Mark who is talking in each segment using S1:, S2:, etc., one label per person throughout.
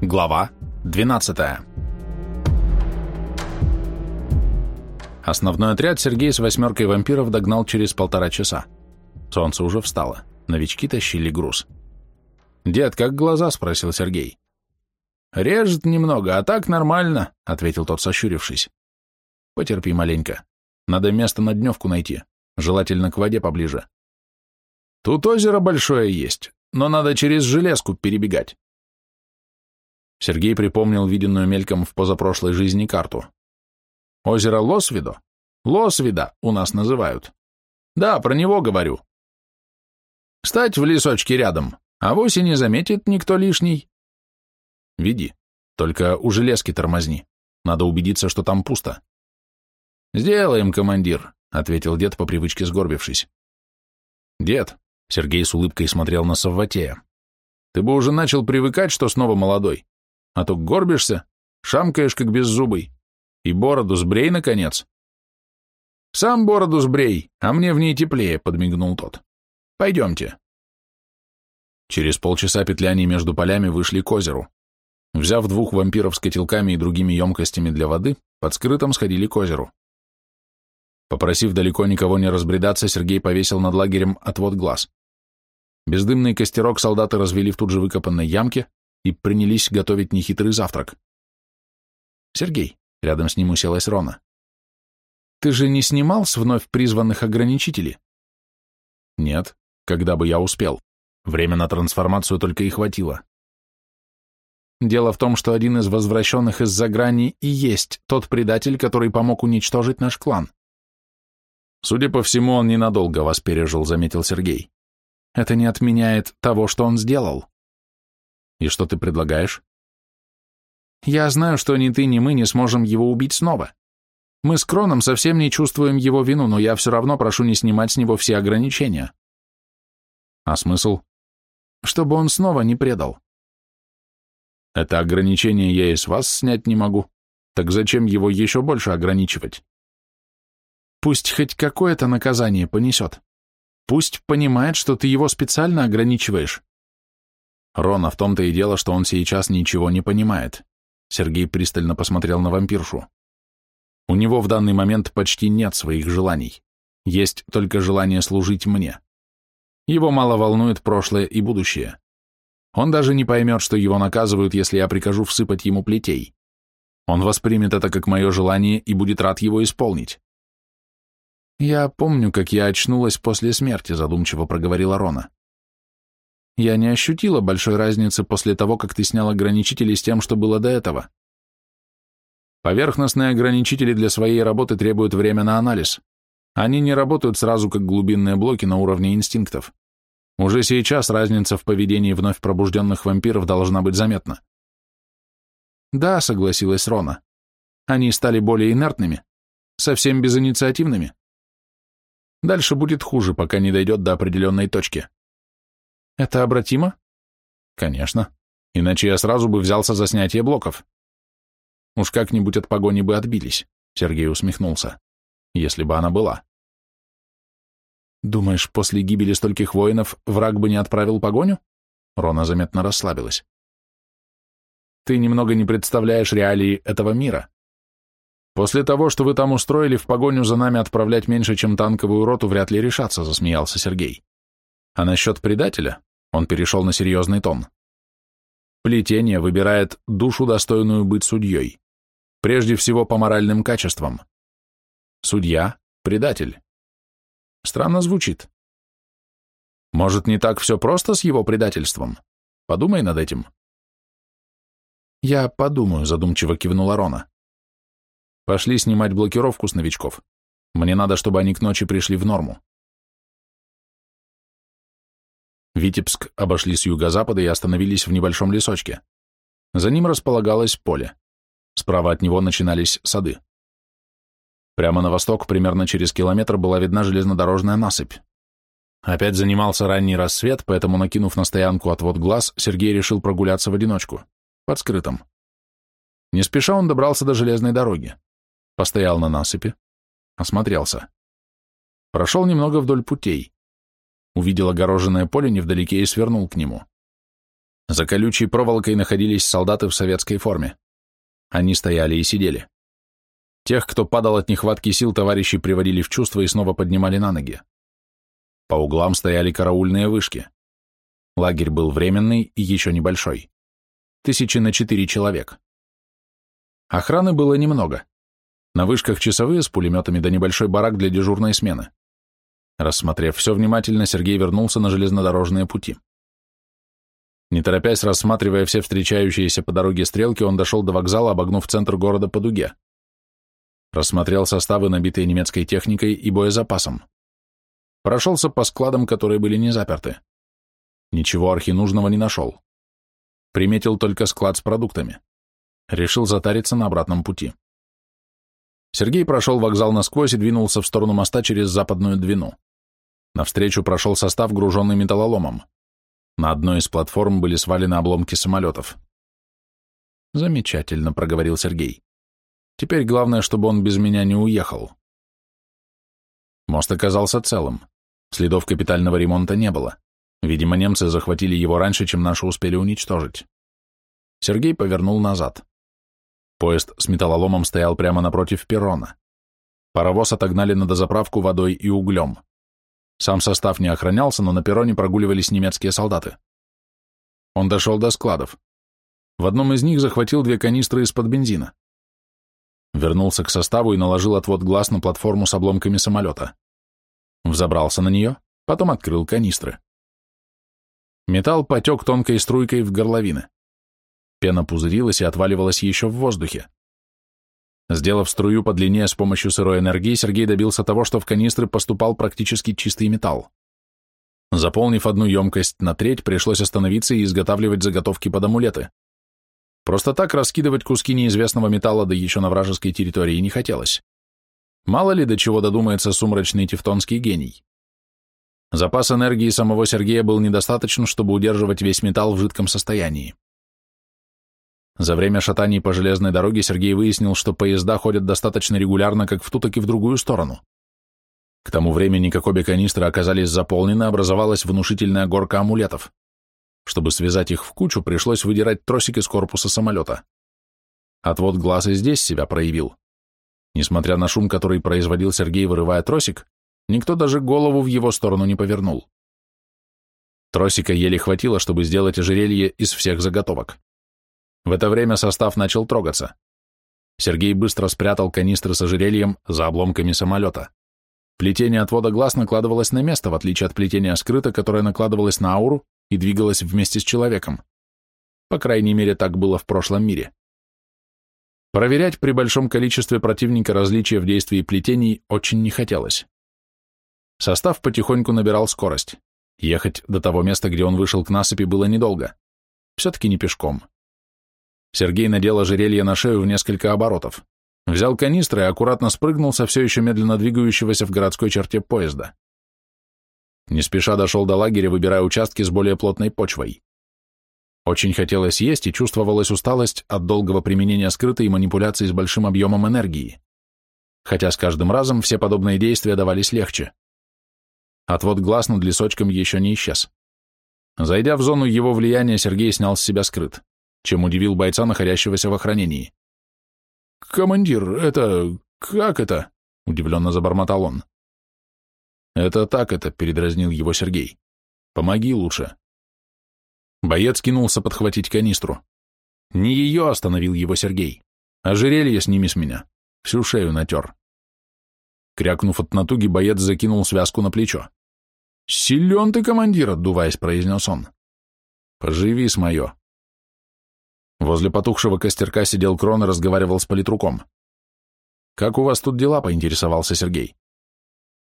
S1: Глава 12 Основной отряд Сергей с восьмеркой вампиров догнал через полтора часа. Солнце уже встало. Новички тащили груз. «Дед, как глаза?» — спросил Сергей. «Режет немного, а так нормально», — ответил тот, сощурившись. «Потерпи маленько. Надо место на дневку найти, желательно к воде поближе. Тут озеро большое есть, но надо через железку перебегать». Сергей припомнил виденную мельком в позапрошлой жизни карту. «Озеро Лосвидо? Лосвида у нас называют. Да, про него говорю. Стать в лесочке рядом, а вовсе не заметит никто лишний. Веди. Только у железки тормозни. Надо убедиться, что там пусто. Сделаем, командир, ответил дед по привычке сгорбившись. Дед, Сергей с улыбкой смотрел на Савватея. Ты бы уже начал привыкать, что снова молодой. А то горбишься, шамкаешь, как беззубый. И бороду сбрей, наконец. Сам бороду сбрей, а мне в ней теплее, подмигнул тот. Пойдемте. Через полчаса петляний между полями вышли к озеру. Взяв двух вампиров с котелками и другими емкостями для воды, под скрытым сходили к озеру. Попросив далеко никого не разбредаться, Сергей повесил над лагерем отвод глаз. Бездымный костерок солдаты развели в тут же выкопанной ямке и принялись готовить нехитрый завтрак. «Сергей», — рядом с ним уселась Рона, — «ты же не снимал с вновь призванных ограничителей?» «Нет, когда бы я успел. Время на трансформацию только и хватило. Дело в том, что один из возвращенных из-за грани и есть тот предатель, который помог уничтожить наш клан. Судя по всему, он ненадолго вас пережил, заметил Сергей. Это не отменяет того, что он сделал. И что ты предлагаешь? Я знаю, что ни ты, ни мы не сможем его убить снова. Мы с Кроном совсем не чувствуем его вину, но я все равно прошу не снимать с него все ограничения. А смысл? Чтобы он снова не предал. Это ограничение я и с вас снять не могу. Так зачем его еще больше ограничивать? Пусть хоть какое-то наказание понесет. Пусть понимает, что ты его специально ограничиваешь. Рона, в том-то и дело, что он сейчас ничего не понимает. Сергей пристально посмотрел на вампиршу. У него в данный момент почти нет своих желаний. Есть только желание служить мне. Его мало волнует прошлое и будущее. Он даже не поймет, что его наказывают, если я прикажу всыпать ему плетей. Он воспримет это как мое желание и будет рад его исполнить. «Я помню, как я очнулась после смерти», — задумчиво проговорила Рона. «Я не ощутила большой разницы после того, как ты снял ограничители с тем, что было до этого. Поверхностные ограничители для своей работы требуют время на анализ. Они не работают сразу как глубинные блоки на уровне инстинктов. Уже сейчас разница в поведении вновь пробужденных вампиров должна быть заметна. Да, согласилась Рона. Они стали более инертными, совсем безинициативными. Дальше будет хуже, пока не дойдет до определенной точки. Это обратимо? Конечно. Иначе я сразу бы взялся за снятие блоков. Уж как-нибудь от погони бы отбились, Сергей усмехнулся. Если бы она была. «Думаешь, после гибели стольких воинов враг бы не отправил погоню?» Рона заметно расслабилась. «Ты немного не представляешь реалии этого мира. После того, что вы там устроили, в погоню за нами отправлять меньше, чем танковую роту, вряд ли решаться», — засмеялся Сергей. «А насчет предателя?» — он перешел на серьезный тон. «Плетение выбирает душу, достойную быть судьей. Прежде всего по моральным качествам. Судья — предатель. Странно звучит. Может, не так все просто с его предательством? Подумай над этим. Я подумаю, задумчиво кивнула Рона. Пошли снимать блокировку с новичков. Мне надо, чтобы они к ночи пришли в норму. Витебск обошли с юго-запада и остановились в небольшом лесочке. За ним располагалось поле. Справа от него начинались сады. Прямо на восток, примерно через километр, была видна железнодорожная насыпь. Опять занимался ранний рассвет, поэтому, накинув на стоянку отвод глаз, Сергей решил прогуляться в одиночку, под скрытым. Не спеша он добрался до железной дороги. Постоял на насыпи, осмотрелся. Прошел немного вдоль путей. Увидел огороженное поле невдалеке и свернул к нему. За колючей проволокой находились солдаты в советской форме. Они стояли и сидели. Тех, кто падал от нехватки сил, товарищи приводили в чувство и снова поднимали на ноги. По углам стояли караульные вышки. Лагерь был временный и еще небольшой. Тысячи на четыре человек. Охраны было немного. На вышках часовые с пулеметами да небольшой барак для дежурной смены. Рассмотрев все внимательно, Сергей вернулся на железнодорожные пути. Не торопясь, рассматривая все встречающиеся по дороге стрелки, он дошел до вокзала, обогнув центр города по дуге. Рассмотрел составы, набитые немецкой техникой и боезапасом. Прошелся по складам, которые были не заперты. Ничего архинужного не нашел. Приметил только склад с продуктами. Решил затариться на обратном пути. Сергей прошел вокзал насквозь и двинулся в сторону моста через западную Двину. Навстречу прошел состав, груженный металлоломом. На одной из платформ были свалены обломки самолетов. «Замечательно», — проговорил Сергей. «Теперь главное, чтобы он без меня не уехал». Мост оказался целым. Следов капитального ремонта не было. Видимо, немцы захватили его раньше, чем наши успели уничтожить. Сергей повернул назад. Поезд с металлоломом стоял прямо напротив перрона. Паровоз отогнали на дозаправку водой и углем. Сам состав не охранялся, но на перроне прогуливались немецкие солдаты. Он дошел до складов. В одном из них захватил две канистры из-под бензина. Вернулся к составу и наложил отвод глаз на платформу с обломками самолета. Взобрался на нее, потом открыл канистры. Металл потек тонкой струйкой в горловины. Пена пузырилась и отваливалась еще в воздухе. Сделав струю подлиннее с помощью сырой энергии, Сергей добился того, что в канистры поступал практически чистый металл. Заполнив одну емкость на треть, пришлось остановиться и изготавливать заготовки под амулеты. Просто так раскидывать куски неизвестного металла, да еще на вражеской территории, не хотелось. Мало ли до чего додумается сумрачный тевтонский гений. Запас энергии самого Сергея был недостаточен, чтобы удерживать весь металл в жидком состоянии. За время шатаний по железной дороге Сергей выяснил, что поезда ходят достаточно регулярно как в ту, так и в другую сторону. К тому времени, как обе канистры оказались заполнены, образовалась внушительная горка амулетов. Чтобы связать их в кучу, пришлось выдирать тросик из корпуса самолета. Отвод глаз и здесь себя проявил. Несмотря на шум, который производил Сергей, вырывая тросик, никто даже голову в его сторону не повернул. Тросика еле хватило, чтобы сделать ожерелье из всех заготовок. В это время состав начал трогаться. Сергей быстро спрятал канистры с ожерельем за обломками самолета. Плетение отвода глаз накладывалось на место, в отличие от плетения скрыто, которое накладывалось на ауру и двигалось вместе с человеком. По крайней мере, так было в прошлом мире. Проверять при большом количестве противника различия в действии плетений очень не хотелось. Состав потихоньку набирал скорость. Ехать до того места, где он вышел к насыпи, было недолго. Все-таки не пешком. Сергей надел ожерелье на шею в несколько оборотов. Взял канистры и аккуратно спрыгнул со все еще медленно двигающегося в городской черте поезда. Не спеша дошел до лагеря, выбирая участки с более плотной почвой. Очень хотелось есть и чувствовалась усталость от долгого применения скрытой манипуляции с большим объемом энергии. Хотя с каждым разом все подобные действия давались легче. Отвод глаз над лесочком еще не исчез. Зайдя в зону его влияния, Сергей снял с себя скрыт чем удивил бойца, находящегося в охранении. «Командир, это... как это?» — удивленно забормотал он. «Это так это», — передразнил его Сергей. «Помоги лучше». Боец кинулся подхватить канистру. Не ее остановил его Сергей. Ожерелье сними с меня. Всю шею натер. Крякнув от натуги, боец закинул связку на плечо. «Силен ты, командир!» — отдуваясь, произнес он. «Поживи с мое», Возле потухшего костерка сидел Крон и разговаривал с политруком. «Как у вас тут дела?» — поинтересовался Сергей.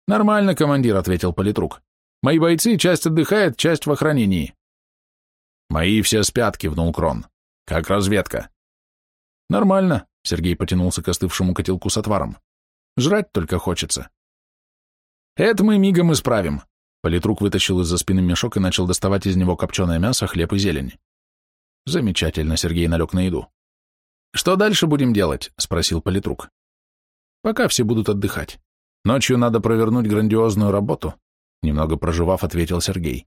S1: «Нормально, командир», — ответил политрук. «Мои бойцы, часть отдыхает, часть в охранении». «Мои все спят», — кивнул Крон. «Как разведка?» «Нормально», — Сергей потянулся к остывшему котелку с отваром. «Жрать только хочется». «Это мы мигом исправим», — политрук вытащил из-за спины мешок и начал доставать из него копченое мясо, хлеб и зелень. Замечательно, Сергей налег на еду. Что дальше будем делать? Спросил политрук. Пока все будут отдыхать. Ночью надо провернуть грандиозную работу. Немного проживав, ответил Сергей.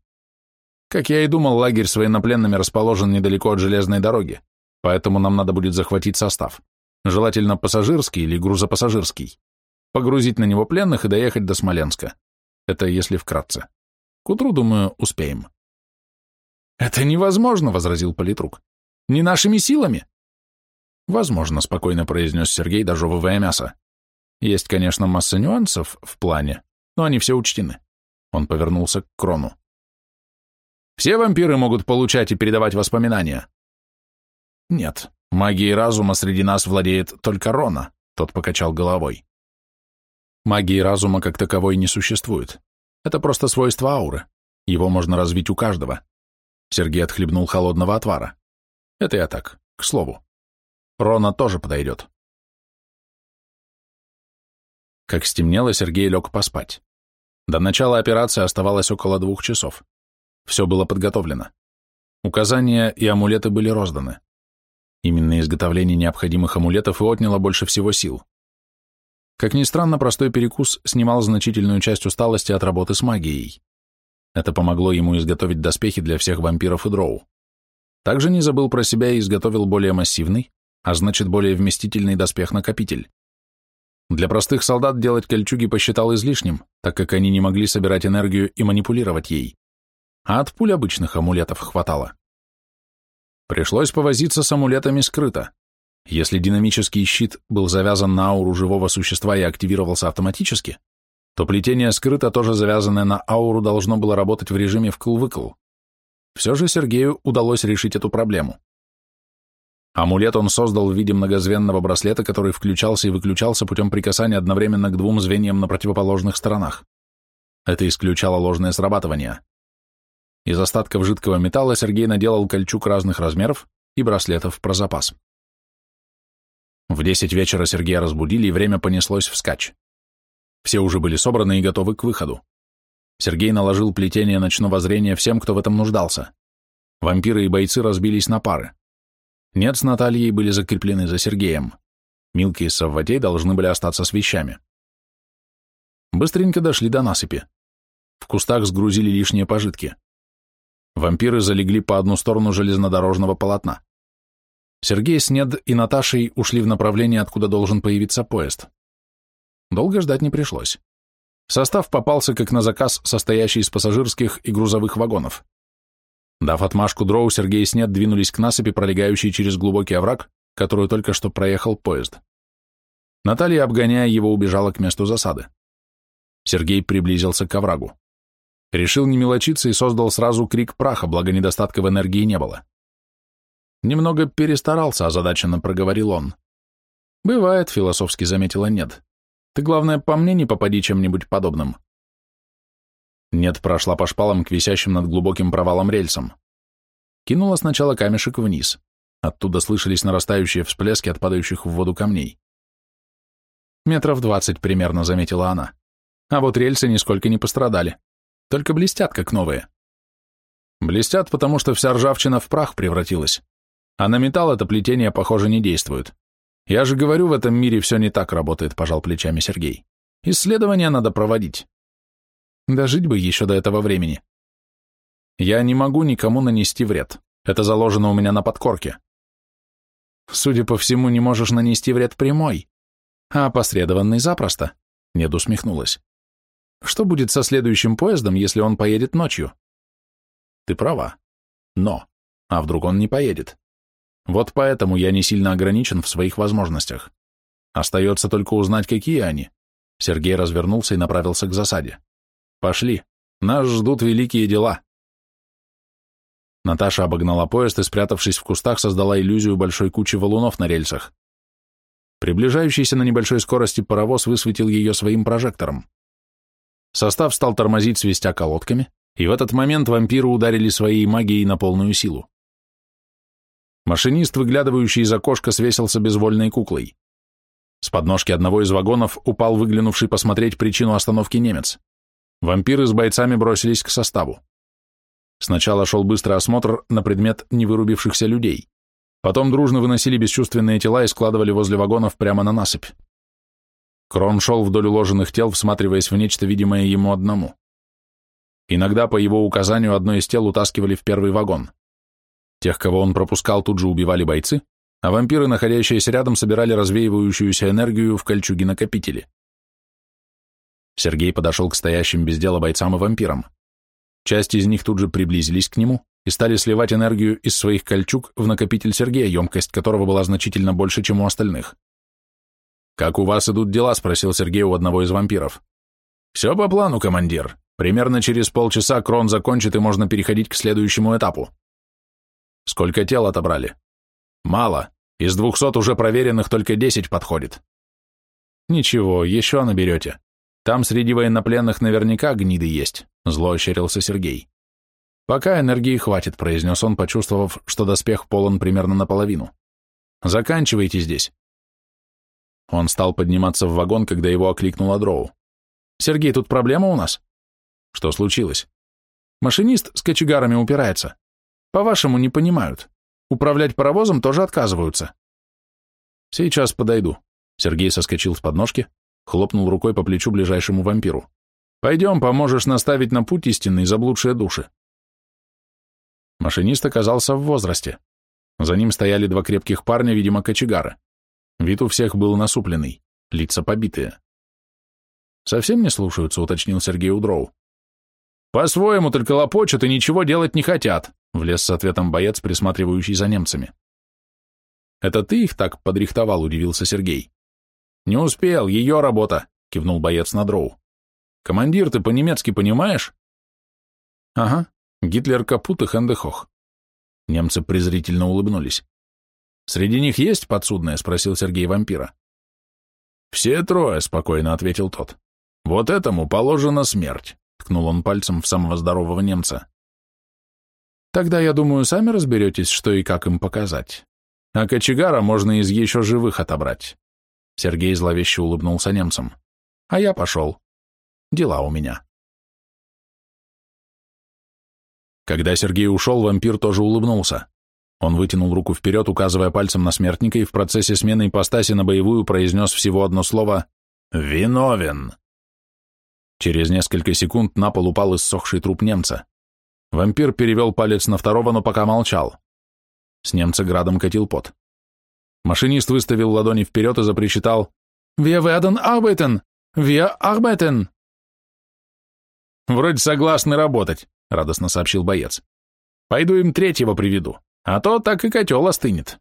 S1: Как я и думал, лагерь с военнопленными расположен недалеко от железной дороги, поэтому нам надо будет захватить состав. Желательно пассажирский или грузопассажирский. Погрузить на него пленных и доехать до Смоленска. Это если вкратце. К утру, думаю, успеем. «Это невозможно», — возразил политрук. «Не нашими силами». «Возможно», — спокойно произнес Сергей, дожевывая мясо. «Есть, конечно, масса нюансов в плане, но они все учтены». Он повернулся к Крону. Все вампиры могут получать и передавать воспоминания. Нет, магией разума среди нас владеет только Рона, тот покачал головой. Магии разума как таковой не существует. Это просто свойство ауры. Его можно развить у каждого. Сергей отхлебнул холодного отвара. Это я так, к слову. Рона тоже подойдет. Как стемнело, Сергей лег поспать. До начала операции оставалось около двух часов. Все было подготовлено. Указания и амулеты были розданы. Именно изготовление необходимых амулетов и отняло больше всего сил. Как ни странно, простой перекус снимал значительную часть усталости от работы с магией. Это помогло ему изготовить доспехи для всех вампиров и дроу. Также не забыл про себя и изготовил более массивный, а значит более вместительный доспех-накопитель. Для простых солдат делать кольчуги посчитал излишним, так как они не могли собирать энергию и манипулировать ей а от пуль обычных амулетов хватало. Пришлось повозиться с амулетами скрыто. Если динамический щит был завязан на ауру живого существа и активировался автоматически, то плетение скрыто, тоже завязанное на ауру, должно было работать в режиме вкл-выкл. Все же Сергею удалось решить эту проблему. Амулет он создал в виде многозвенного браслета, который включался и выключался путем прикасания одновременно к двум звеньям на противоположных сторонах. Это исключало ложное срабатывание. Из остатков жидкого металла Сергей наделал кольчуг разных размеров и браслетов про запас. В десять вечера Сергея разбудили, и время понеслось вскачь. Все уже были собраны и готовы к выходу. Сергей наложил плетение ночного зрения всем, кто в этом нуждался. Вампиры и бойцы разбились на пары. Нет с Натальей были закреплены за Сергеем. Милки и Савватей должны были остаться с вещами. Быстренько дошли до насыпи. В кустах сгрузили лишние пожитки. Вампиры залегли по одну сторону железнодорожного полотна. Сергей с Нед и Наташей ушли в направлении, откуда должен появиться поезд. Долго ждать не пришлось. Состав попался как на заказ, состоящий из пассажирских и грузовых вагонов. Дав отмашку дроу, Сергей и Снед двинулись к насыпи, пролегающей через глубокий овраг, которую только что проехал поезд. Наталья, обгоняя его, убежала к месту засады. Сергей приблизился к оврагу. Решил не мелочиться и создал сразу крик праха, благо недостатка в энергии не было. Немного перестарался, озадаченно проговорил он. «Бывает», — философски заметила Нет. «Ты, главное, по мне не попади чем-нибудь подобным». Нет прошла по шпалам к висящим над глубоким провалом рельсам. Кинула сначала камешек вниз. Оттуда слышались нарастающие всплески от падающих в воду камней. «Метров двадцать примерно», — заметила она. «А вот рельсы нисколько не пострадали. Только блестят, как новые. Блестят, потому что вся ржавчина в прах превратилась. А на металл это плетение, похоже, не действует. Я же говорю, в этом мире все не так работает, пожал плечами Сергей. Исследования надо проводить. Дожить бы еще до этого времени. Я не могу никому нанести вред. Это заложено у меня на подкорке. Судя по всему, не можешь нанести вред прямой, а опосредованный запросто. Нед усмехнулась. Что будет со следующим поездом, если он поедет ночью? Ты права. Но. А вдруг он не поедет? Вот поэтому я не сильно ограничен в своих возможностях. Остается только узнать, какие они. Сергей развернулся и направился к засаде. Пошли. Нас ждут великие дела. Наташа обогнала поезд и, спрятавшись в кустах, создала иллюзию большой кучи валунов на рельсах. Приближающийся на небольшой скорости паровоз высветил ее своим прожектором. Состав стал тормозить, свистя колодками, и в этот момент вампиры ударили своей магией на полную силу. Машинист, выглядывающий из окошка, свесился безвольной куклой. С подножки одного из вагонов упал выглянувший посмотреть причину остановки немец. Вампиры с бойцами бросились к составу. Сначала шел быстрый осмотр на предмет невырубившихся людей. Потом дружно выносили бесчувственные тела и складывали возле вагонов прямо на насыпь. Крон шел вдоль уложенных тел, всматриваясь в нечто видимое ему одному. Иногда по его указанию одно из тел утаскивали в первый вагон. Тех, кого он пропускал, тут же убивали бойцы, а вампиры, находящиеся рядом, собирали развеивающуюся энергию в кольчуги-накопители. Сергей подошел к стоящим без дела бойцам и вампирам. Часть из них тут же приблизились к нему и стали сливать энергию из своих кольчуг в накопитель Сергея, емкость которого была значительно больше, чем у остальных. «Как у вас идут дела?» — спросил Сергей у одного из вампиров. «Все по плану, командир. Примерно через полчаса крон закончит, и можно переходить к следующему этапу». «Сколько тел отобрали?» «Мало. Из двухсот уже проверенных только десять подходит». «Ничего, еще наберете. Там среди военнопленных наверняка гниды есть», — зло ощерился Сергей. «Пока энергии хватит», — произнес он, почувствовав, что доспех полон примерно наполовину. «Заканчивайте здесь». Он стал подниматься в вагон, когда его окликнула Дроу. «Сергей, тут проблема у нас?» «Что случилось?» «Машинист с кочегарами упирается. По-вашему, не понимают. Управлять паровозом тоже отказываются». «Сейчас подойду». Сергей соскочил с подножки, хлопнул рукой по плечу ближайшему вампиру. «Пойдем, поможешь наставить на путь истинный заблудшие души». Машинист оказался в возрасте. За ним стояли два крепких парня, видимо, кочегары. Вид у всех был насупленный, лица побитые. «Совсем не слушаются», — уточнил Сергей Удроу. «По-своему только лопочут и ничего делать не хотят», — влез с ответом боец, присматривающий за немцами. «Это ты их так подрихтовал?» — удивился Сергей. «Не успел, ее работа», — кивнул боец на дроу. «Командир, ты по-немецки понимаешь?» «Ага, Гитлер капут и Хендехох». Немцы презрительно улыбнулись. «Среди них есть подсудные?» — спросил Сергей вампира. «Все трое», — спокойно ответил тот. «Вот этому положена смерть», — ткнул он пальцем в самого здорового немца. «Тогда, я думаю, сами разберетесь, что и как им показать. А кочегара можно из еще живых отобрать». Сергей зловеще улыбнулся немцам. «А я пошел. Дела у меня». Когда Сергей ушел, вампир тоже улыбнулся. Он вытянул руку вперед, указывая пальцем на смертника, и в процессе смены ипостаси на боевую произнес всего одно слово «Виновен». Через несколько секунд на пол упал иссохший труп немца. Вампир перевел палец на второго, но пока молчал. С немца градом катил пот. Машинист выставил ладони вперед и запричитал «Wir werden arbeiten! Wir arbeiten!» «Вроде согласны работать», — радостно сообщил боец. «Пойду им третьего приведу» а то так и котел остынет.